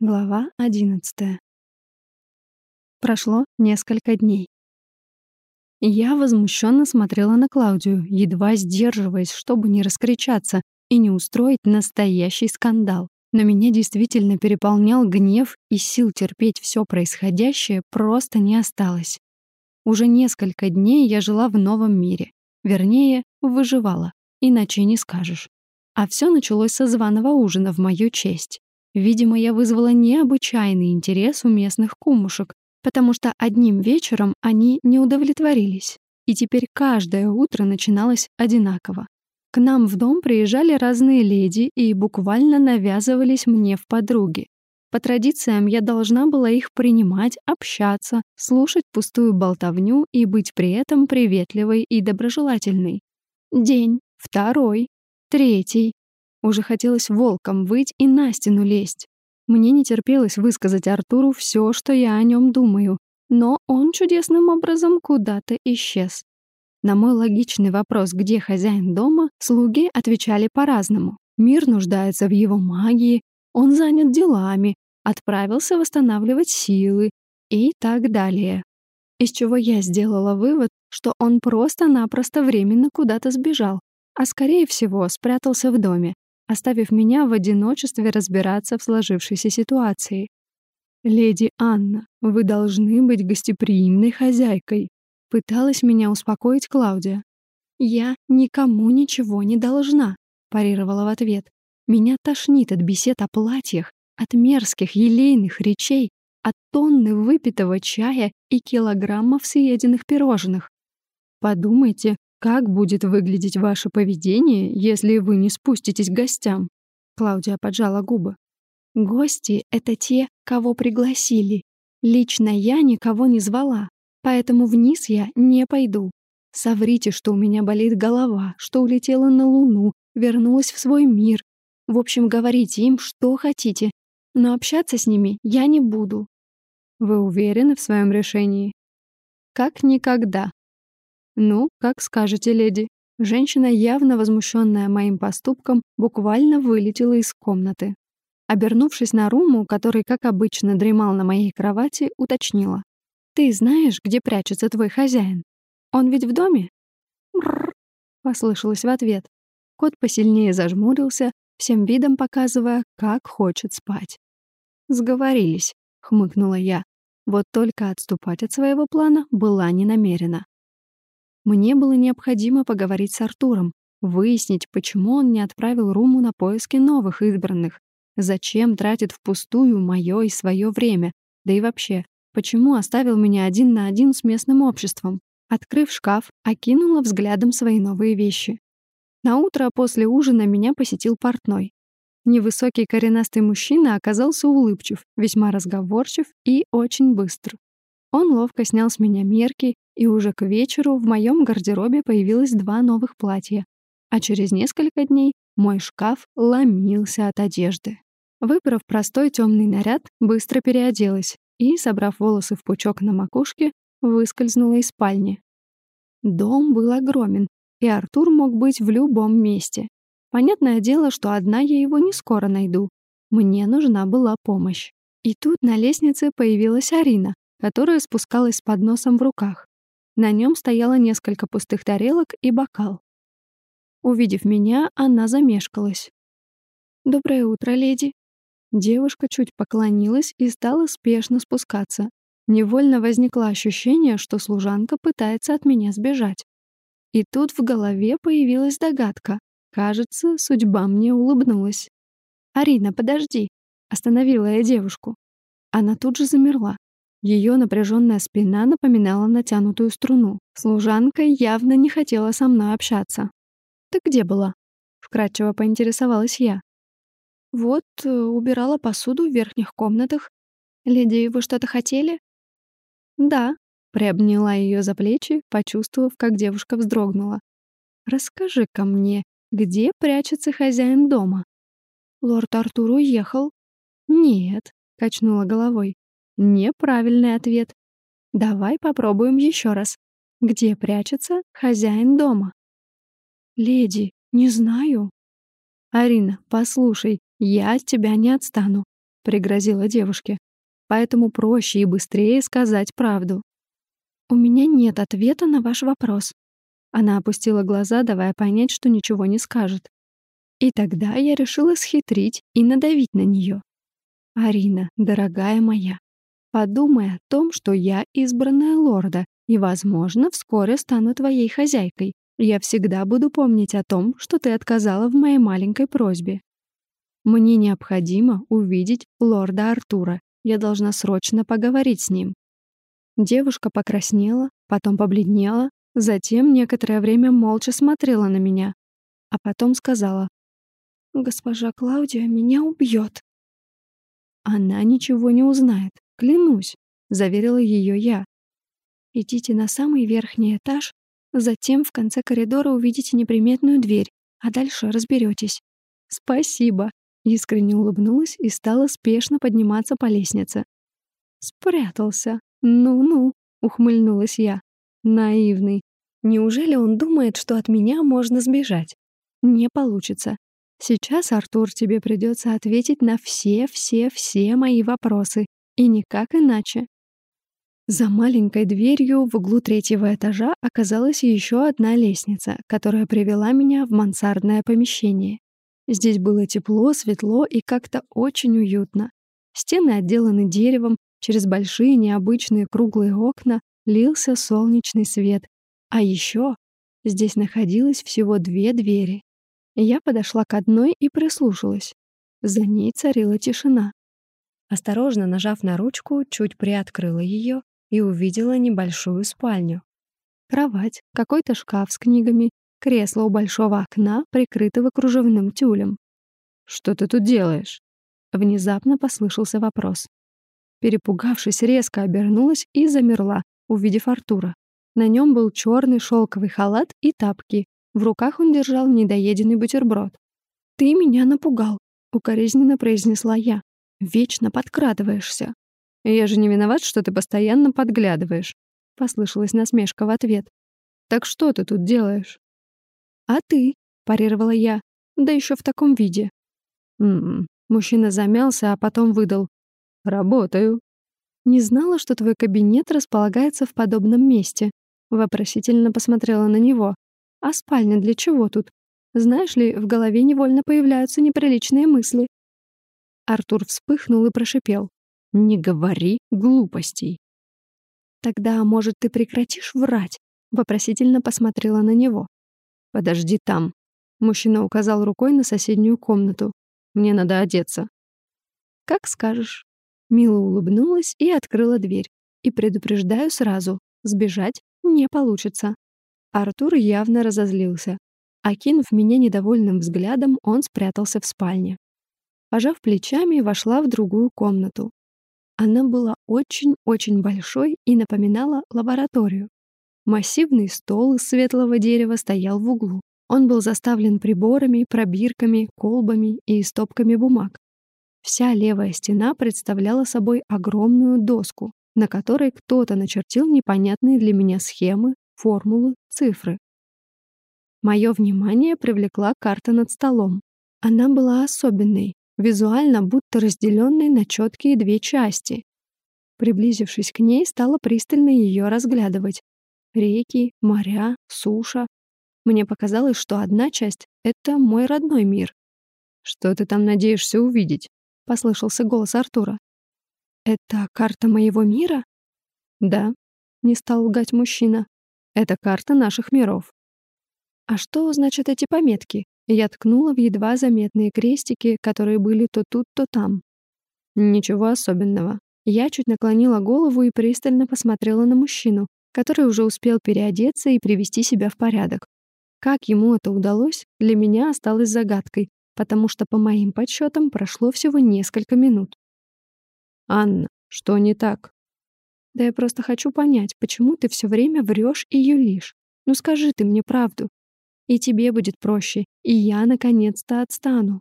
Глава одиннадцатая. Прошло несколько дней. Я возмущенно смотрела на Клаудию, едва сдерживаясь, чтобы не раскричаться и не устроить настоящий скандал. Но меня действительно переполнял гнев, и сил терпеть все происходящее просто не осталось. Уже несколько дней я жила в новом мире. Вернее, выживала. Иначе не скажешь. А все началось со званого ужина в мою честь. Видимо, я вызвала необычайный интерес у местных кумушек, потому что одним вечером они не удовлетворились. И теперь каждое утро начиналось одинаково. К нам в дом приезжали разные леди и буквально навязывались мне в подруги. По традициям я должна была их принимать, общаться, слушать пустую болтовню и быть при этом приветливой и доброжелательной. День, второй, третий. Уже хотелось волком выть и на стену лезть. Мне не терпелось высказать Артуру все, что я о нем думаю, но он чудесным образом куда-то исчез. На мой логичный вопрос, где хозяин дома, слуги отвечали по-разному. Мир нуждается в его магии, он занят делами, отправился восстанавливать силы и так далее. Из чего я сделала вывод, что он просто-напросто временно куда-то сбежал, а скорее всего спрятался в доме, оставив меня в одиночестве разбираться в сложившейся ситуации. «Леди Анна, вы должны быть гостеприимной хозяйкой», пыталась меня успокоить Клаудия. «Я никому ничего не должна», парировала в ответ. «Меня тошнит от бесед о платьях, от мерзких елейных речей, от тонны выпитого чая и килограммов съеденных пирожных. Подумайте, как будет выглядеть ваше поведение, если вы не спуститесь к гостям? Клаудия поджала губы. Гости — это те, кого пригласили. Лично я никого не звала, поэтому вниз я не пойду. Соврите, что у меня болит голова, что улетела на Луну, вернулась в свой мир. В общем, говорите им, что хотите, но общаться с ними я не буду. Вы уверены в своем решении? Как никогда, «Ну, как скажете, леди». Женщина, явно возмущенная моим поступком, буквально вылетела из комнаты. Обернувшись на Руму, который, как обычно, дремал на моей кровати, уточнила. «Ты знаешь, где прячется твой хозяин? Он ведь в доме?» «Брррр», — послышалось в ответ. Кот посильнее зажмурился, всем видом показывая, как хочет спать. «Сговорились», — хмыкнула я. Вот только отступать от своего плана была не намерена. Мне было необходимо поговорить с Артуром, выяснить, почему он не отправил Руму на поиски новых избранных, зачем тратит впустую мое и свое время, да и вообще, почему оставил меня один на один с местным обществом. Открыв шкаф, окинула взглядом свои новые вещи. На утро после ужина меня посетил портной. Невысокий коренастый мужчина оказался улыбчив, весьма разговорчив и очень быстр. Он ловко снял с меня мерки, и уже к вечеру в моем гардеробе появилось два новых платья. А через несколько дней мой шкаф ломился от одежды. Выбрав простой темный наряд, быстро переоделась и, собрав волосы в пучок на макушке, выскользнула из спальни. Дом был огромен, и Артур мог быть в любом месте. Понятное дело, что одна я его не скоро найду. Мне нужна была помощь. И тут на лестнице появилась Арина, которая спускалась с подносом в руках. На нем стояло несколько пустых тарелок и бокал. Увидев меня, она замешкалась. «Доброе утро, леди». Девушка чуть поклонилась и стала спешно спускаться. Невольно возникло ощущение, что служанка пытается от меня сбежать. И тут в голове появилась догадка. Кажется, судьба мне улыбнулась. «Арина, подожди!» — остановила я девушку. Она тут же замерла. Ее напряженная спина напоминала натянутую струну. Служанка явно не хотела со мной общаться. «Ты где была?» — вкратчиво поинтересовалась я. «Вот, э, убирала посуду в верхних комнатах. Леди, вы что-то хотели?» «Да», — приобняла ее за плечи, почувствовав, как девушка вздрогнула. «Расскажи-ка мне, где прячется хозяин дома?» «Лорд Артур уехал». «Нет», — качнула головой. Неправильный ответ. Давай попробуем еще раз. Где прячется хозяин дома? Леди, не знаю. Арина, послушай, я от тебя не отстану. — пригрозила девушке. «Поэтому проще и быстрее сказать правду». «У меня нет ответа на ваш вопрос». Она опустила глаза, давая понять, что ничего не скажет. И тогда я решила схитрить и надавить на нее. «Арина, дорогая моя, подумай о том, что я избранная лорда и, возможно, вскоре стану твоей хозяйкой. Я всегда буду помнить о том, что ты отказала в моей маленькой просьбе. Мне необходимо увидеть лорда Артура. Я должна срочно поговорить с ним». Девушка покраснела, потом побледнела, затем некоторое время молча смотрела на меня, а потом сказала Госпожа Клаудия меня убьет. Она ничего не узнает, клянусь, заверила ее я. Идите на самый верхний этаж, затем в конце коридора увидите неприметную дверь, а дальше разберетесь. Спасибо, искренне улыбнулась и стала спешно подниматься по лестнице. Спрятался. Ну-ну, ухмыльнулась я. Наивный. Неужели он думает, что от меня можно сбежать? Не получится. Сейчас, Артур, тебе придется ответить на все-все-все мои вопросы, и никак иначе. За маленькой дверью в углу третьего этажа оказалась еще одна лестница, которая привела меня в мансардное помещение. Здесь было тепло, светло и как-то очень уютно. Стены отделаны деревом, через большие необычные круглые окна лился солнечный свет. А еще здесь находилось всего две двери. Я подошла к одной и прислушалась. За ней царила тишина. Осторожно нажав на ручку, чуть приоткрыла ее и увидела небольшую спальню. Кровать, какой-то шкаф с книгами, кресло у большого окна, прикрытого кружевным тюлем. «Что ты тут делаешь?» Внезапно послышался вопрос. Перепугавшись, резко обернулась и замерла, увидев Артура. На нем был черный шелковый халат и тапки, в руках он держал недоеденный бутерброд. «Ты меня напугал», — укоризненно произнесла я. «Вечно подкрадываешься». «Я же не виноват, что ты постоянно подглядываешь», — послышалась насмешка в ответ. «Так что ты тут делаешь?» «А ты?» — парировала я. «Да еще в таком виде». «М-м». Мужчина замялся, а потом выдал. «Работаю». «Не знала, что твой кабинет располагается в подобном месте», — вопросительно посмотрела на него. А спальня для чего тут? Знаешь ли, в голове невольно появляются неприличные мысли. Артур вспыхнул и прошипел. «Не говори глупостей». «Тогда, может, ты прекратишь врать?» Вопросительно посмотрела на него. «Подожди там». Мужчина указал рукой на соседнюю комнату. «Мне надо одеться». «Как скажешь». Мила улыбнулась и открыла дверь. И предупреждаю сразу, сбежать не получится. Артур явно разозлился. Окинув меня недовольным взглядом, он спрятался в спальне. Пожав плечами, вошла в другую комнату. Она была очень-очень большой и напоминала лабораторию. Массивный стол из светлого дерева стоял в углу. Он был заставлен приборами, пробирками, колбами и стопками бумаг. Вся левая стена представляла собой огромную доску, на которой кто-то начертил непонятные для меня схемы, формулы, цифры. Мое внимание привлекла карта над столом. Она была особенной, визуально будто разделенной на четкие две части. Приблизившись к ней, стала пристально ее разглядывать. Реки, моря, суша. Мне показалось, что одна часть — это мой родной мир. «Что ты там надеешься увидеть?» — послышался голос Артура. «Это карта моего мира?» «Да», — не стал лгать мужчина. Это карта наших миров. А что значат эти пометки? Я ткнула в едва заметные крестики, которые были то тут, то там. Ничего особенного. Я чуть наклонила голову и пристально посмотрела на мужчину, который уже успел переодеться и привести себя в порядок. Как ему это удалось, для меня осталось загадкой, потому что, по моим подсчетам, прошло всего несколько минут. «Анна, что не так?» Да я просто хочу понять, почему ты все время врешь и юлишь. Ну скажи ты мне правду. И тебе будет проще, и я наконец-то отстану.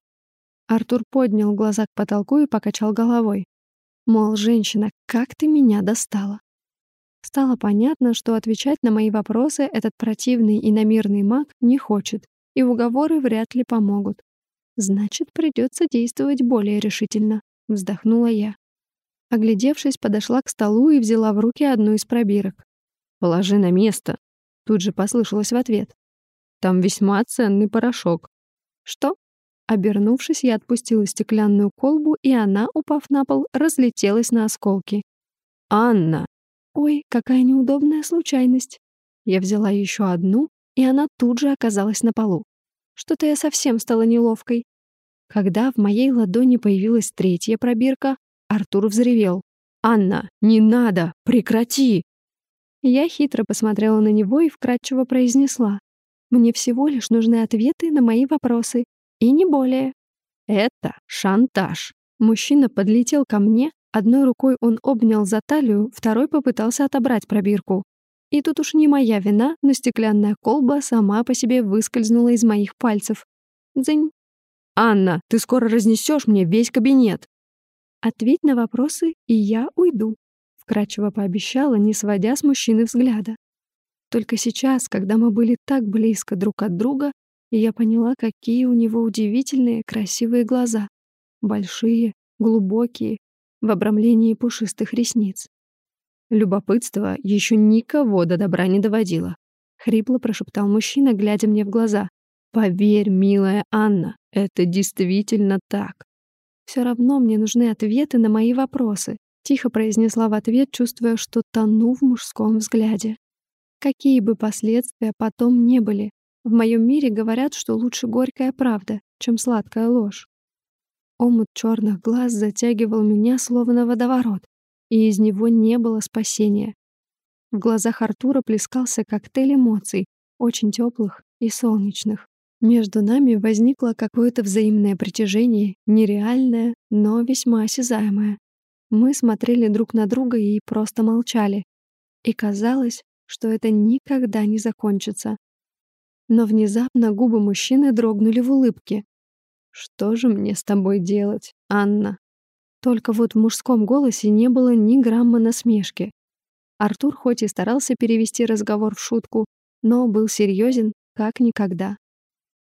Артур поднял глаза к потолку и покачал головой. Мол, женщина, как ты меня достала. Стало понятно, что отвечать на мои вопросы этот противный и намирный маг не хочет, и уговоры вряд ли помогут. Значит, придется действовать более решительно. Вздохнула я. Оглядевшись, подошла к столу и взяла в руки одну из пробирок. «Положи на место», — тут же послышалось в ответ. «Там весьма ценный порошок». «Что?» Обернувшись, я отпустила стеклянную колбу, и она, упав на пол, разлетелась на осколки. «Анна!» «Ой, какая неудобная случайность!» Я взяла еще одну, и она тут же оказалась на полу. Что-то я совсем стала неловкой. Когда в моей ладони появилась третья пробирка, Артур взревел. «Анна, не надо! Прекрати!» Я хитро посмотрела на него и вкратчиво произнесла. «Мне всего лишь нужны ответы на мои вопросы. И не более». «Это шантаж». Мужчина подлетел ко мне, одной рукой он обнял за талию, второй попытался отобрать пробирку. И тут уж не моя вина, но стеклянная колба сама по себе выскользнула из моих пальцев. Дзынь. «Анна, ты скоро разнесешь мне весь кабинет!» Ответь на вопросы, и я уйду», — вкратчиво пообещала, не сводя с мужчины взгляда. Только сейчас, когда мы были так близко друг от друга, я поняла, какие у него удивительные красивые глаза. Большие, глубокие, в обрамлении пушистых ресниц. Любопытство еще никого до добра не доводило. Хрипло прошептал мужчина, глядя мне в глаза. «Поверь, милая Анна, это действительно так. Все равно мне нужны ответы на мои вопросы», — тихо произнесла в ответ, чувствуя, что тону в мужском взгляде. Какие бы последствия потом не были, в моем мире говорят, что лучше горькая правда, чем сладкая ложь. Омут черных глаз затягивал меня словно водоворот, и из него не было спасения. В глазах Артура плескался коктейль эмоций, очень теплых и солнечных. Между нами возникло какое-то взаимное притяжение, нереальное, но весьма осязаемое. Мы смотрели друг на друга и просто молчали. И казалось, что это никогда не закончится. Но внезапно губы мужчины дрогнули в улыбке. «Что же мне с тобой делать, Анна?» Только вот в мужском голосе не было ни грамма насмешки. Артур хоть и старался перевести разговор в шутку, но был серьезен как никогда.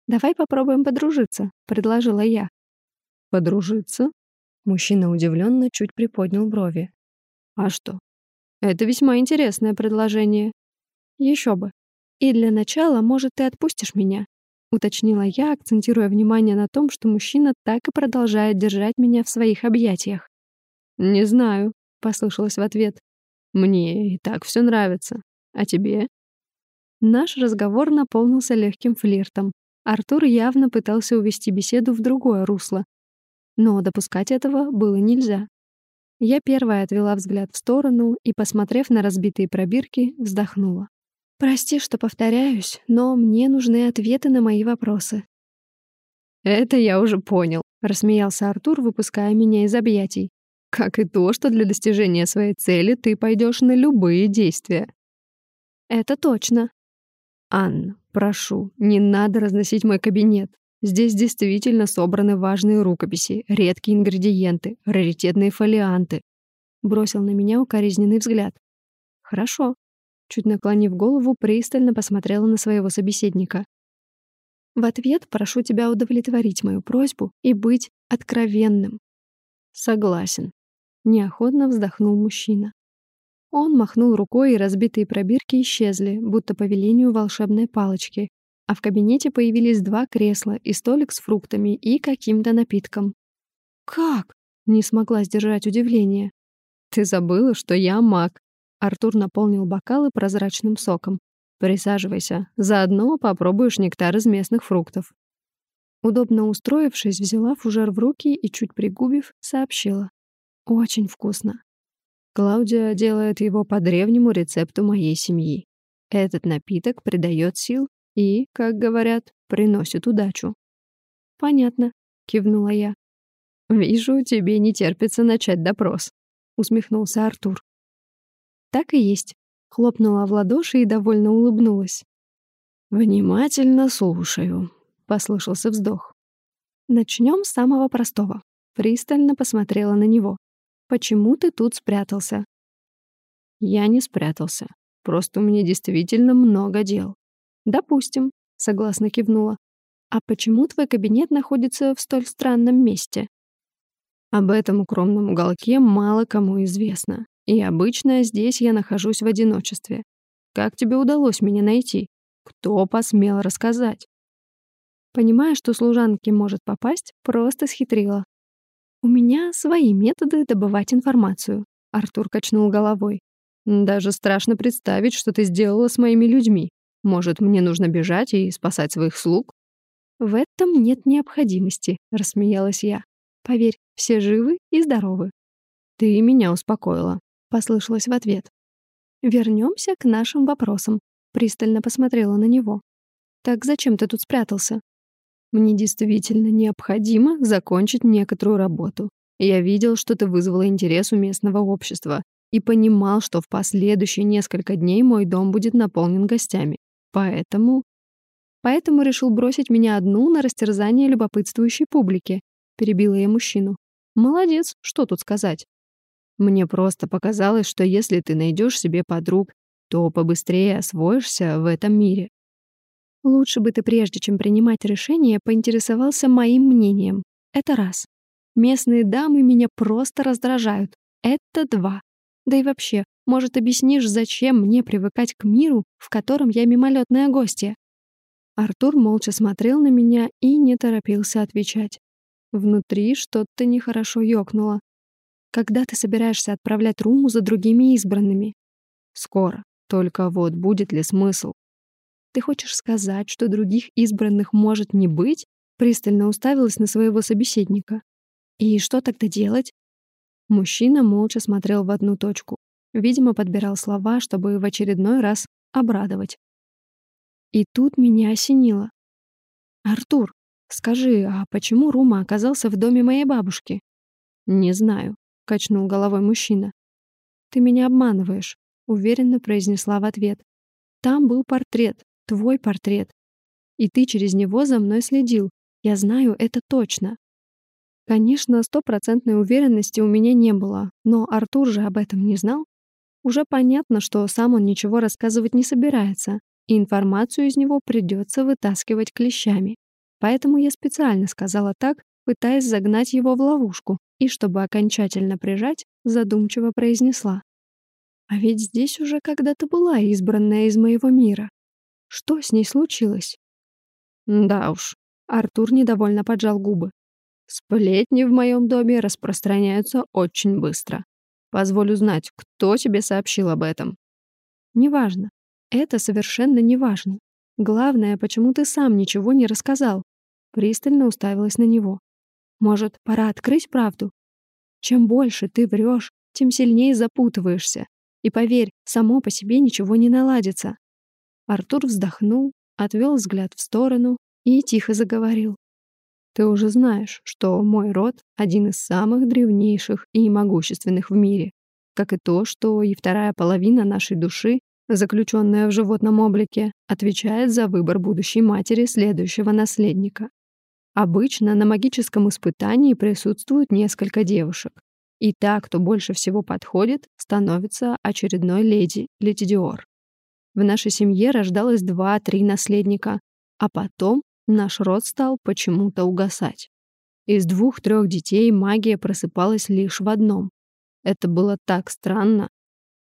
«Давай попробуем подружиться», — предложила я. «Подружиться?» Мужчина удивленно чуть приподнял брови. «А что? Это весьма интересное предложение. Еще бы. И для начала, может, ты отпустишь меня?» — уточнила я, акцентируя внимание на том, что мужчина так и продолжает держать меня в своих объятиях. «Не знаю», — послышалось в ответ. «Мне и так все нравится. А тебе?» Наш разговор наполнился легким флиртом, Артур явно пытался увести беседу в другое русло. Но допускать этого было нельзя. Я первая отвела взгляд в сторону и, посмотрев на разбитые пробирки, вздохнула. «Прости, что повторяюсь, но мне нужны ответы на мои вопросы». «Это я уже понял», — рассмеялся Артур, выпуская меня из объятий. «Как и то, что для достижения своей цели ты пойдешь на любые действия». «Это точно». «Анна, Прошу, не надо разносить мой кабинет. Здесь действительно собраны важные рукописи, редкие ингредиенты, раритетные фолианты. Бросил на меня укоризненный взгляд. Хорошо. Чуть наклонив голову, пристально посмотрела на своего собеседника. В ответ прошу тебя удовлетворить мою просьбу и быть откровенным. Согласен. Неохотно вздохнул мужчина. Он махнул рукой, и разбитые пробирки исчезли, будто по велению волшебной палочки. А в кабинете появились два кресла и столик с фруктами и каким-то напитком. «Как?» — не смогла сдержать удивление. «Ты забыла, что я маг?» Артур наполнил бокалы прозрачным соком. «Присаживайся. Заодно попробуешь нектар из местных фруктов». Удобно устроившись, взяла фужер в руки и, чуть пригубив, сообщила. «Очень вкусно. Клаудия делает его по древнему рецепту моей семьи. Этот напиток придает сил и, как говорят, приносит удачу. «Понятно», — кивнула я. «Вижу, тебе не терпится начать допрос», — усмехнулся Артур. «Так и есть», — хлопнула в ладоши и довольно улыбнулась. «Внимательно слушаю», — послышался вздох. «Начнем с самого простого». Пристально посмотрела на него. Почему ты тут спрятался?» «Я не спрятался. Просто у меня действительно много дел». «Допустим», — согласно кивнула. «А почему твой кабинет находится в столь странном месте?» Об этом укромном уголке мало кому известно. И обычно здесь я нахожусь в одиночестве. Как тебе удалось меня найти? Кто посмел рассказать? Понимая, что служанке может попасть, просто схитрила. «У меня свои методы добывать информацию», — Артур качнул головой. «Даже страшно представить, что ты сделала с моими людьми. Может, мне нужно бежать и спасать своих слуг?» «В этом нет необходимости», — рассмеялась я. «Поверь, все живы и здоровы». «Ты меня успокоила», — послышалось в ответ. Вернемся к нашим вопросам», — пристально посмотрела на него. «Так зачем ты тут спрятался?» Мне действительно необходимо закончить некоторую работу. Я видел, что ты вызвала интерес у местного общества и понимал, что в последующие несколько дней мой дом будет наполнен гостями. Поэтому... Поэтому решил бросить меня одну на растерзание любопытствующей публики. Перебила я мужчину. Молодец, что тут сказать. Мне просто показалось, что если ты найдешь себе подруг, то побыстрее освоишься в этом мире. Лучше бы ты прежде, чем принимать решение, поинтересовался моим мнением. Это раз. Местные дамы меня просто раздражают. Это два. Да и вообще, может, объяснишь, зачем мне привыкать к миру, в котором я мимолетная гостья? Артур молча смотрел на меня и не торопился отвечать. Внутри что-то нехорошо ёкнуло. Когда ты собираешься отправлять Руму за другими избранными? Скоро. Только вот будет ли смысл? Ты хочешь сказать, что других избранных может не быть? Пристально уставилась на своего собеседника. И что тогда делать? Мужчина молча смотрел в одну точку. Видимо, подбирал слова, чтобы в очередной раз обрадовать. И тут меня осенило. «Артур, скажи, а почему Рума оказался в доме моей бабушки?» «Не знаю», — качнул головой мужчина. «Ты меня обманываешь», — уверенно произнесла в ответ. «Там был портрет, Твой портрет. И ты через него за мной следил. Я знаю это точно. Конечно, стопроцентной уверенности у меня не было, но Артур же об этом не знал. Уже понятно, что сам он ничего рассказывать не собирается, и информацию из него придется вытаскивать клещами. Поэтому я специально сказала так, пытаясь загнать его в ловушку, и чтобы окончательно прижать, задумчиво произнесла. А ведь здесь уже когда-то была избранная из моего мира. Что с ней случилось? Да уж. Артур недовольно поджал губы. Сплетни в моем доме распространяются очень быстро. Позволю знать, кто тебе сообщил об этом. Неважно. Это совершенно неважно. Главное, почему ты сам ничего не рассказал. Пристально уставилась на него. Может, пора открыть правду? Чем больше ты врешь, тем сильнее запутываешься. И поверь, само по себе ничего не наладится. Артур вздохнул, отвел взгляд в сторону и тихо заговорил. «Ты уже знаешь, что мой род — один из самых древнейших и могущественных в мире, как и то, что и вторая половина нашей души, заключенная в животном облике, отвечает за выбор будущей матери следующего наследника. Обычно на магическом испытании присутствуют несколько девушек, и та, кто больше всего подходит, становится очередной леди Летидиор. В нашей семье рождалось два-три наследника, а потом наш род стал почему-то угасать. Из двух-трех детей магия просыпалась лишь в одном. Это было так странно.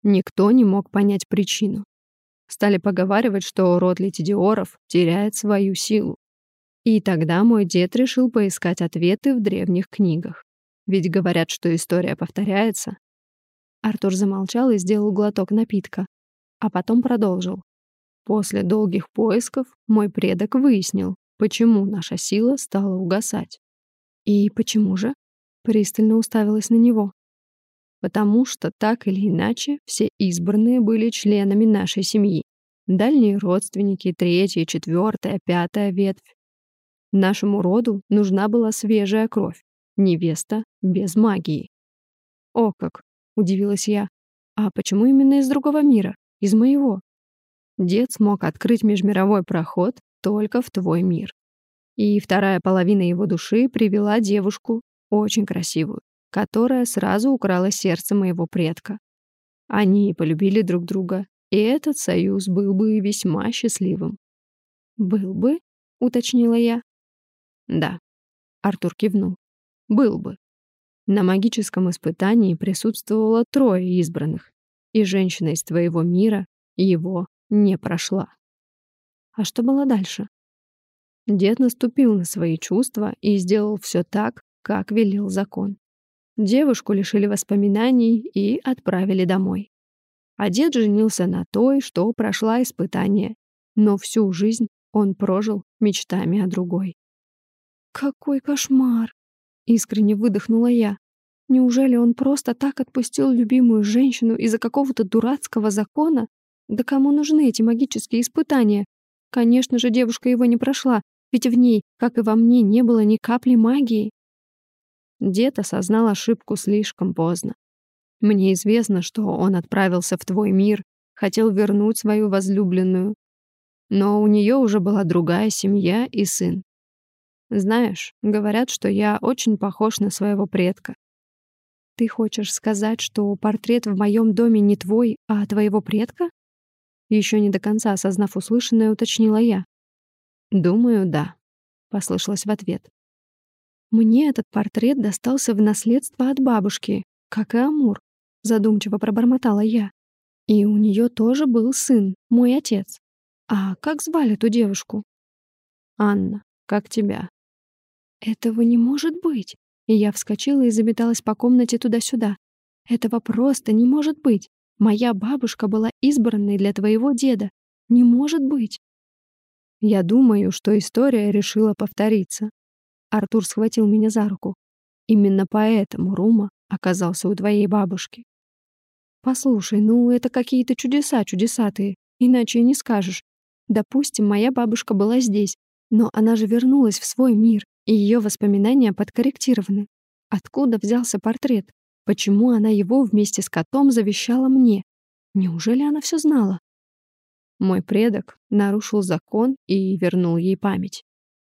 Никто не мог понять причину. Стали поговаривать, что род Летидиоров теряет свою силу. И тогда мой дед решил поискать ответы в древних книгах. Ведь говорят, что история повторяется. Артур замолчал и сделал глоток напитка а потом продолжил. После долгих поисков мой предок выяснил, почему наша сила стала угасать. И почему же? Пристально уставилась на него. Потому что так или иначе все избранные были членами нашей семьи. Дальние родственники, третья, четвертая, пятая ветвь. Нашему роду нужна была свежая кровь, невеста без магии. О как, удивилась я. А почему именно из другого мира? Из моего. Дед смог открыть межмировой проход только в твой мир. И вторая половина его души привела девушку, очень красивую, которая сразу украла сердце моего предка. Они полюбили друг друга, и этот союз был бы весьма счастливым. «Был бы?» — уточнила я. «Да», — Артур кивнул. «Был бы. На магическом испытании присутствовало трое избранных, и женщина из твоего мира его не прошла. А что было дальше? Дед наступил на свои чувства и сделал все так, как велел закон. Девушку лишили воспоминаний и отправили домой. А дед женился на той, что прошла испытание, но всю жизнь он прожил мечтами о другой. «Какой кошмар!» — искренне выдохнула я. «Неужели он просто так отпустил любимую женщину из-за какого-то дурацкого закона? Да кому нужны эти магические испытания? Конечно же, девушка его не прошла, ведь в ней, как и во мне, не было ни капли магии». Дед осознал ошибку слишком поздно. Мне известно, что он отправился в твой мир, хотел вернуть свою возлюбленную. Но у нее уже была другая семья и сын. Знаешь, говорят, что я очень похож на своего предка. Ты хочешь сказать, что портрет в моем доме не твой, а твоего предка? Еще не до конца осознав услышанное, уточнила я. Думаю, да, послышалось в ответ. Мне этот портрет достался в наследство от бабушки, как и Амур, задумчиво пробормотала я. И у нее тоже был сын, мой отец. А как звали ту девушку? Анна, как тебя? Этого не может быть. И я вскочила и заметалась по комнате туда-сюда. Этого просто не может быть. Моя бабушка была избранной для твоего деда. Не может быть. Я думаю, что история решила повториться. Артур схватил меня за руку. Именно поэтому Рума оказался у твоей бабушки. Послушай, ну это какие-то чудеса чудесатые, иначе и не скажешь. Допустим, моя бабушка была здесь, но она же вернулась в свой мир, и ее воспоминания подкорректированы. Откуда взялся портрет? Почему она его вместе с котом завещала мне? Неужели она все знала? Мой предок нарушил закон и вернул ей память.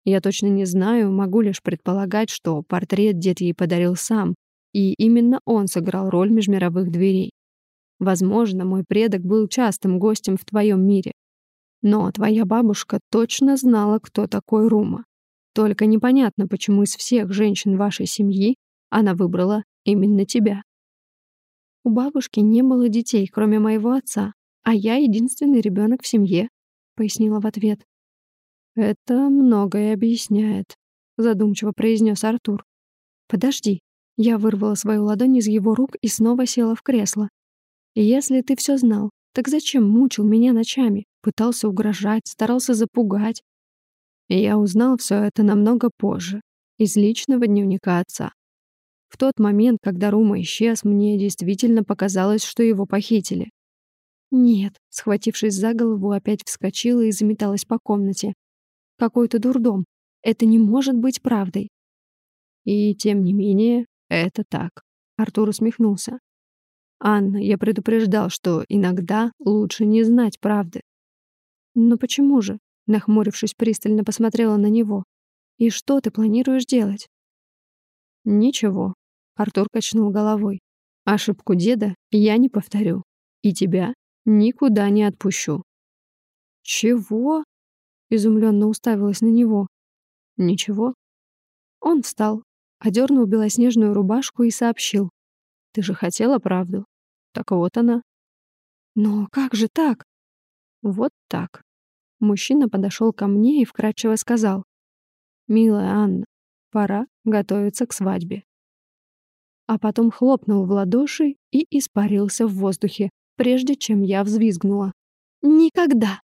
Я точно не знаю, могу лишь предполагать, что портрет дед ей подарил сам, и именно он сыграл роль межмировых дверей. Возможно, мой предок был частым гостем в твоем мире. Но твоя бабушка точно знала, кто такой Рума. Только непонятно, почему из всех женщин вашей семьи она выбрала именно тебя. У бабушки не было детей, кроме моего отца, а я единственный ребенок в семье, пояснила в ответ. Это многое объясняет, задумчиво произнес Артур. Подожди. Я вырвала свою ладонь из его рук и снова села в кресло. Если ты все знал, так зачем мучил меня ночами? Пытался угрожать, старался запугать. Я узнал все это намного позже, из личного дневника отца. В тот момент, когда Рума исчез, мне действительно показалось, что его похитили. Нет, схватившись за голову, опять вскочила и заметалась по комнате. Какой-то дурдом. Это не может быть правдой. И тем не менее, это так. Артур усмехнулся. Анна, я предупреждал, что иногда лучше не знать правды. Но почему же? Нахмурившись, пристально посмотрела на него. «И что ты планируешь делать?» «Ничего», — Артур качнул головой. «Ошибку деда я не повторю. И тебя никуда не отпущу». «Чего?» — изумленно уставилась на него. «Ничего». Он встал, одернул белоснежную рубашку и сообщил. «Ты же хотела правду? Так вот она». «Но как же так?» «Вот так». Мужчина подошел ко мне и вкратчиво сказал. «Милая Анна, пора готовиться к свадьбе». А потом хлопнул в ладоши и испарился в воздухе, прежде чем я взвизгнула. «Никогда!»